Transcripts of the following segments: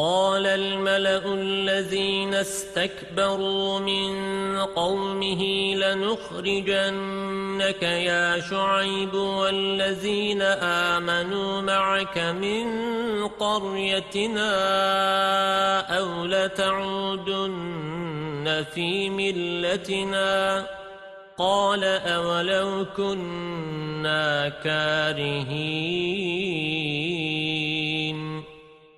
قال الملأ الذين استكبروا من قومه لنخرجنك يا شعيب والذين آمنوا معك من قريتنا أو لتعودن في ملتنا قال أولو كنا كارهين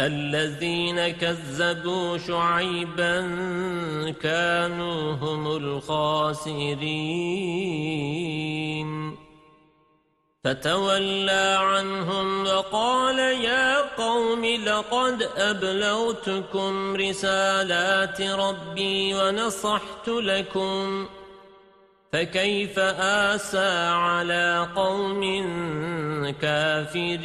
الذين كذبوا شعيبا كانوا هم الخاسرين. فتولى عنهم وقال يا قوم لقد أبلغتكم رسالات ربي ونصحت لكم فكيف آسى على قوم كافرين؟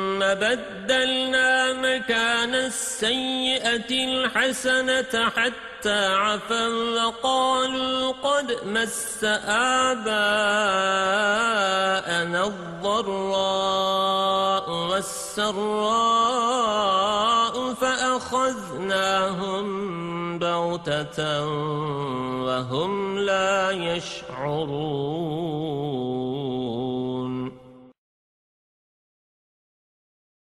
بدلنا مكان السيئة الحسنة حتى عفا وقالوا قد مس آباءنا الضراء والسراء فأخذناهم بغتة وهم لا يشعرون.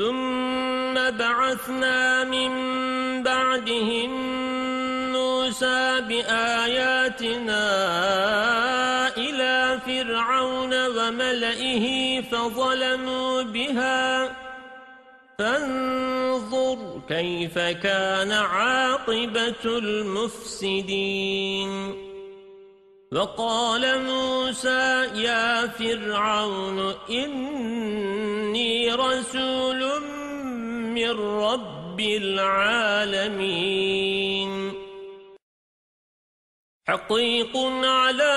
ثم بعثنا من بعدهم موسى بآياتنا إلى فرعون وملئه فظلموا بها. فانظر كيف كان عاقبة المفسدين. وقال موسى يا فرعون إني رسول من رب العالمين. حقيق على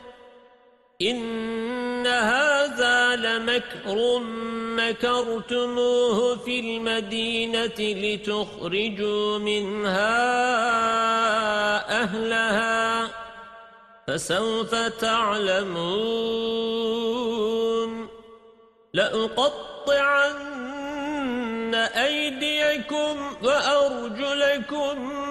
إن هذا لمكر مكرتموه في المدينة لتخرجوا منها أهلها فسوف تعلمون لأقطعن أيديكم وأرجلكم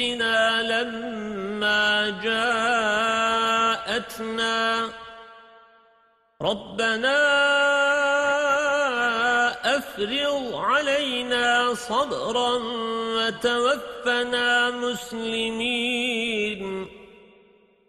ربنا لما جاءتنا ربنا أفرغ علينا صبرا وتوفنا مسلمين.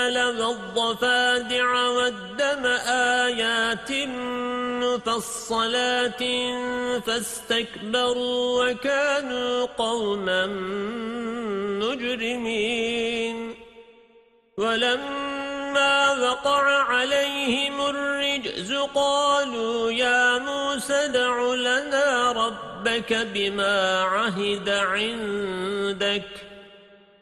والقمل والضفادع والدم آيات مفصلات فاستكبروا وكانوا قوما مجرمين ولما وقع عليهم الرجز قالوا يا موسى دع لنا ربك بما عهد عندك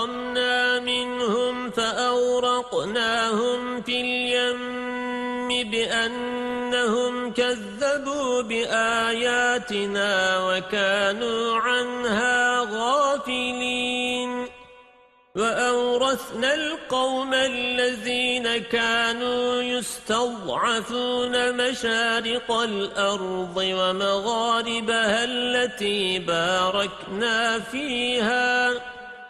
فانتقمنا منهم فأورقناهم في اليم بأنهم كذبوا بآياتنا وكانوا عنها غافلين. وأورثنا القوم الذين كانوا يستضعفون مشارق الأرض ومغاربها التي باركنا فيها.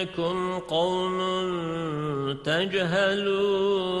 إنكم قوم تجهلون.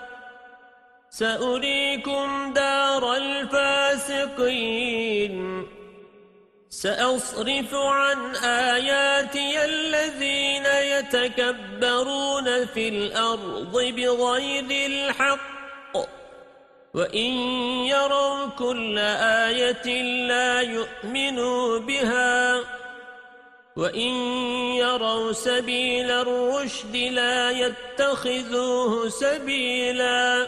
سأريكم دار الفاسقين. سأصرف عن آياتي الذين يتكبرون في الأرض بغير الحق. وإن يروا كل آية لا يؤمنوا بها. وإن يروا سبيل الرشد لا يتخذوه سبيلاً.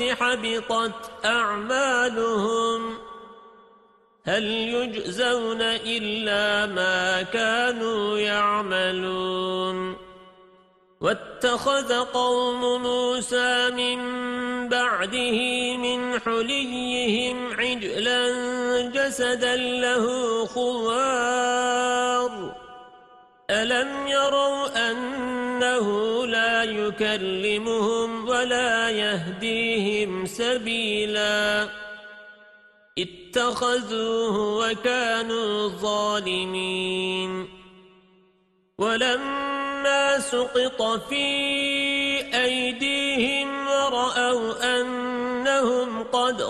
الْآخِرَةِ حَبِطَتْ أَعْمَالُهُمْ هَلْ يُجْزَوْنَ إِلَّا مَا كَانُوا يَعْمَلُونَ واتخذ قوم موسى من بعده من حليهم عجلا جسدا له خوار ألم يروا أنه لا يكلمهم ولا يهديهم سبيلا. اتخذوه وكانوا ظالمين. ولما ما سقط في أيديهم ورأوا أنهم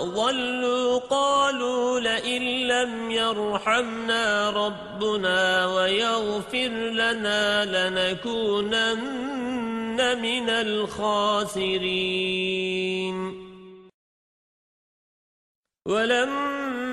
ضلوا قالوا لئن لم يرحمنا ربنا ويغفر لنا لنكونن من الخاسرين ولما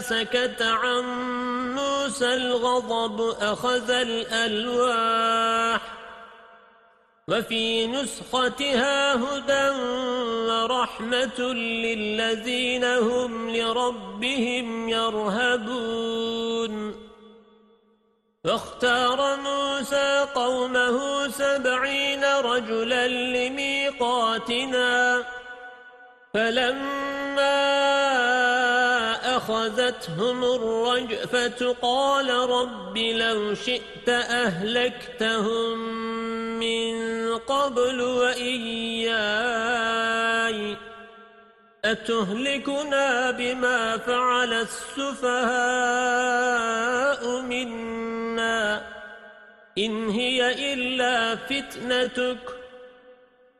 سكت عن موسى الغضب أخذ الألواح وفي نسختها هدى ورحمة للذين هم لربهم يرهبون فاختار موسى قومه سبعين رجلا لميقاتنا فلما أخذتهم الرجفة قال رب لو شئت أهلكتهم من قبل وإياي أتهلكنا بما فعل السفهاء منا إن هي إلا فتنتك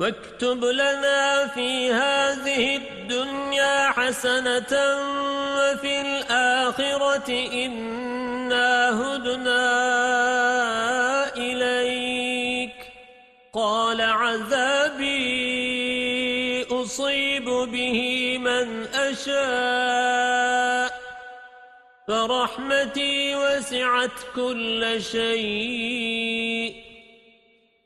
واكتب لنا في هذه الدنيا حسنة وفي الآخرة إنا هدنا إليك. قال عذابي أصيب به من أشاء. فرحمتي وسعت كل شيء.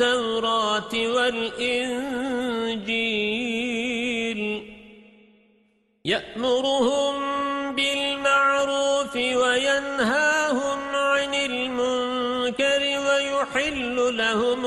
التوراة والإنجيل يأمرهم بالمعروف وينهاهم عن المنكر ويحل لهم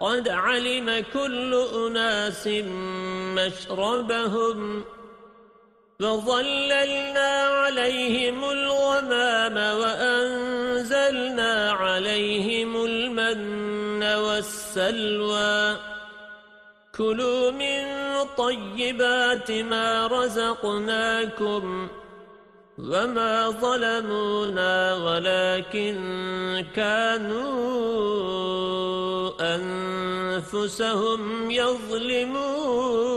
قد علم كل أناس مشربهم وظللنا عليهم الغمام وأنزلنا عليهم المن والسلوى. كلوا من طيبات ما رزقناكم وما ظلمونا ولكن كانوا أنفسهم يظلمون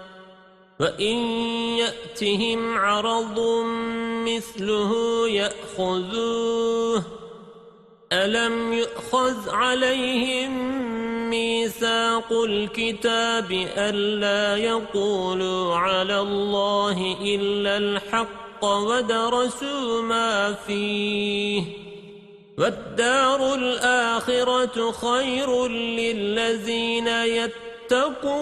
وَإِنْ يَأْتِهِمْ عَرَضٌ مِثْلُهُ يَأْخُذُوهُ أَلَمْ يُؤْخَذْ عَلَيْهِمْ مِيثَاقُ الْكِتَابِ أَلَّا يَقُولُوا عَلَى اللَّهِ إِلَّا الْحَقَّ وَدَرَسُوا مَا فِيهِ وَالدَّارُ الْآخِرَةُ خَيْرٌ لِلَّذِينَ يَتَّقُونَ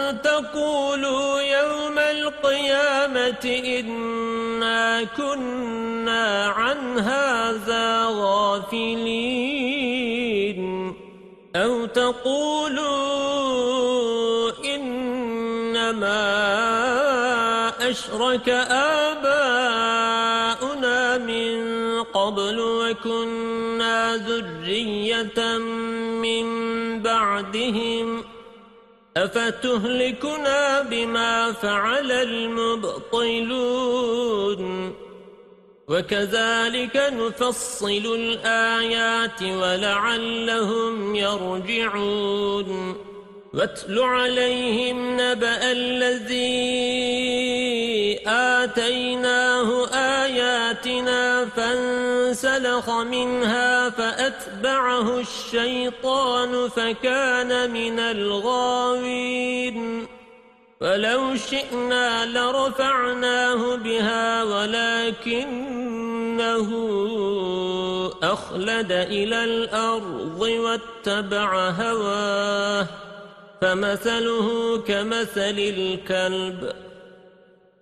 إنا كنا عن هذا غافلين. أو تقولوا إنما أشرك آباؤنا من قبل وكنا ذرية من بعدهم. أفتهلكنا بما فعل المبطلون وكذلك نفصل الآيات ولعلهم يرجعون واتل عليهم نبأ الذي آتيناه آياتنا فانسلخ منها فأتبعه الشيطان فكان من الغاوين ولو شئنا لرفعناه بها ولكنه أخلد إلى الأرض واتبع هواه فمثله كمثل الكلب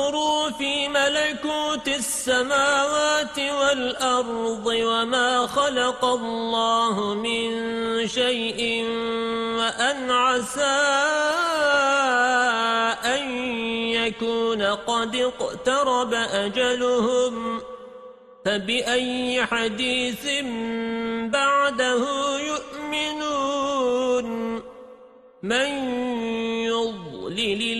ينظروا في ملكوت السماوات والأرض وما خلق الله من شيء وأن عسى أن يكون قد اقترب أجلهم فبأي حديث بعده يؤمنون من يضلل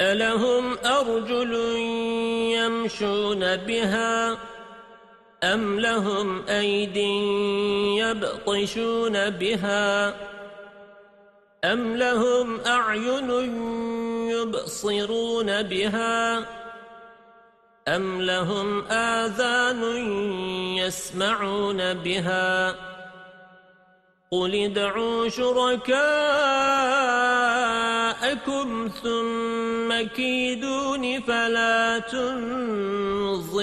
ألهم أرجل يمشون بها أم لهم أيد يبطشون بها أم لهم أعين يبصرون بها أم لهم آذان يسمعون بها قل ادعوا شركاءكم ثم كيدون فلا تنظرون.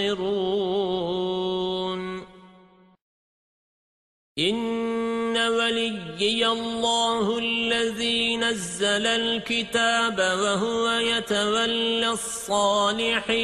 إن وليي الله الذي نزل الكتاب وهو يتولى الصالحين.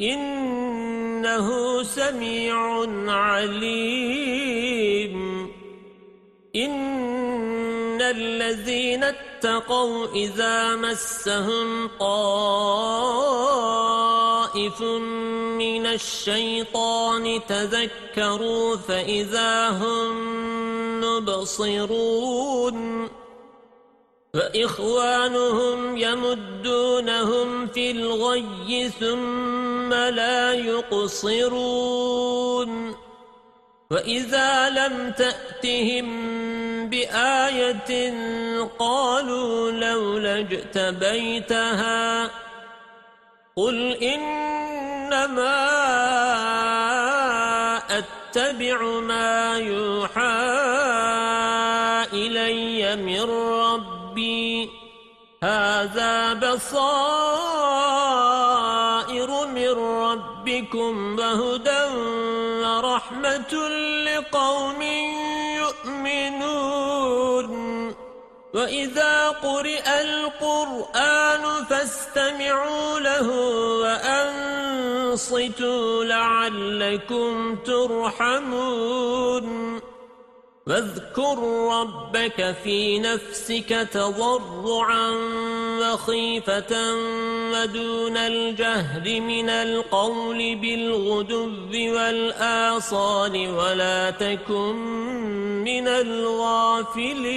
إنه سميع عليم. إن الذين اتقوا إذا مسهم طائف من الشيطان تذكروا فإذا هم مبصرون. فإخوانهم يمدونهم في الغي ثم لا يقصرون وإذا لم تأتهم بآية قالوا لولا اجتبيتها قل إنما أتبع ما يوحى إلي من ربي هذا بصائر ربكم وهدى ورحمة لقوم يؤمنون. وإذا قرئ القرآن فاستمعوا له وأنصتوا لعلكم ترحمون. واذكر ربك في نفسك تضرعا وخيفة ودون الجهر من القول بالغدو والآصال ولا تكن من الغافلين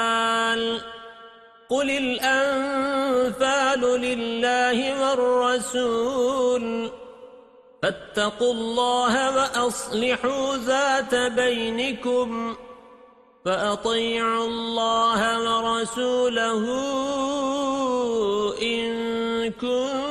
قل الأنفال لله والرسول فاتقوا الله وأصلحوا ذات بينكم فأطيعوا الله ورسوله إن كنتم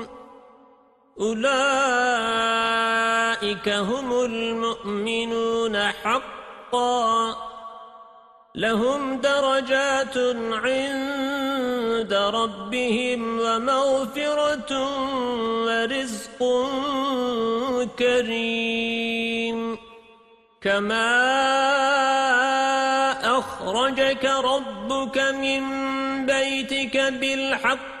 أولئك هم المؤمنون حقا. لهم درجات عند ربهم ومغفرة ورزق كريم. كما أخرجك ربك من بيتك بالحق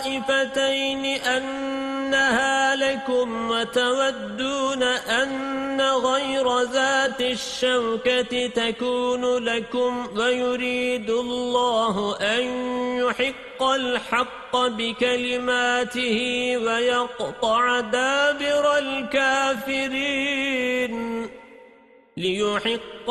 الطائفتين أنها لكم وتودون أن غير ذات الشوكة تكون لكم ويريد الله أن يحق الحق بكلماته ويقطع دابر الكافرين ليحق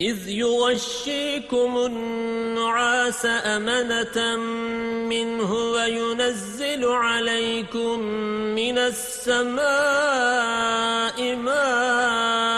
إذ يغشيكم النعاس أمنة منه وينزل عليكم من السماء ماء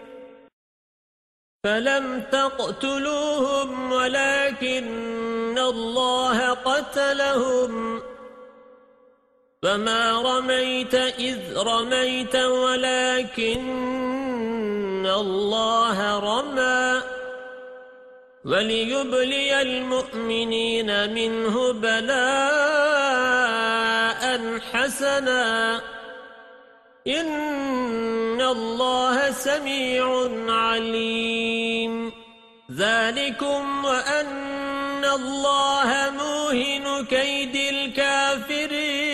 فلم تقتلوهم ولكن الله قتلهم. فما رميت إذ رميت ولكن الله رمى. وليبلي المؤمنين منه بلاء حسنا. إن الله سميع عليم ذلكم وأن الله موهن كيد الكافرين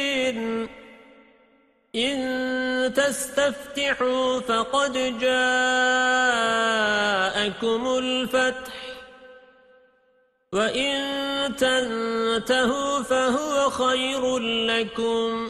إن تستفتحوا فقد جاءكم الفتح وإن تنتهوا فهو خير لكم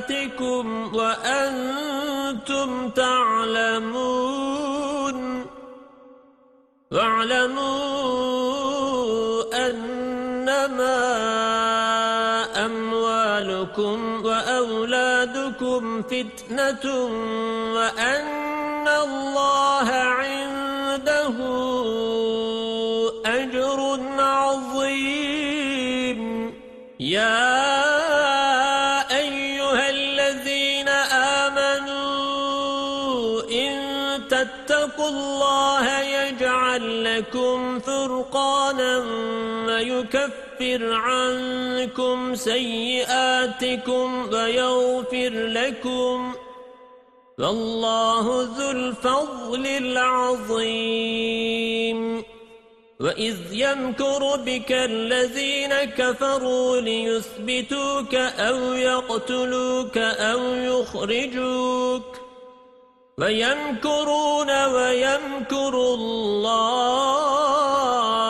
أماناتكم وأنتم تعلمون واعلموا أنما أموالكم وأولادكم فتنة وأن الله ويكفر عنكم سيئاتكم ويغفر لكم والله ذو الفضل العظيم. وَإِذْ يَمْكُرُ بِكَ الَّذِينَ كَفَرُوا لِيُثْبِتُوكَ أَوْ يَقْتُلُوكَ أَوْ يُخْرِجُوكَ. وَيَمْكُرُونَ وَيَمْكُرُ اللَّهُ.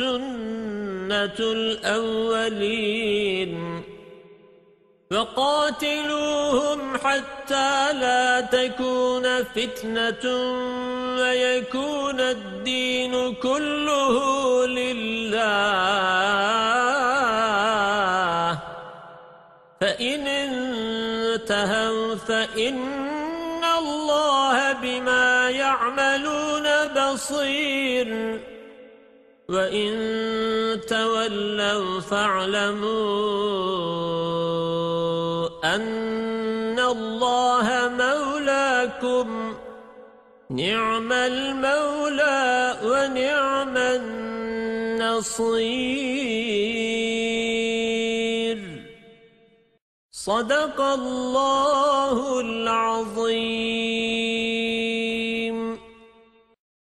سُنَّةُ الْأَوَّلِينَ وَقَاتِلُوهُمْ حَتَّى لَا تَكُونَ فِتْنَةٌ وَيَكُونَ الدِّينُ كُلُّهُ لِلَّهِ. فَإِنِ انتهوا فَإِنَّ اللَّهَ بِمَا يَعْمَلُونَ بَصِيرٌ. وَإِن تَوَلَّوْا فَاعْلَمُوا أَنَّ اللَّهَ مَوْلَاكُمْ نِعْمَ الْمَوْلَى وَنِعْمَ النَّصِيرُ صدق الله العظيم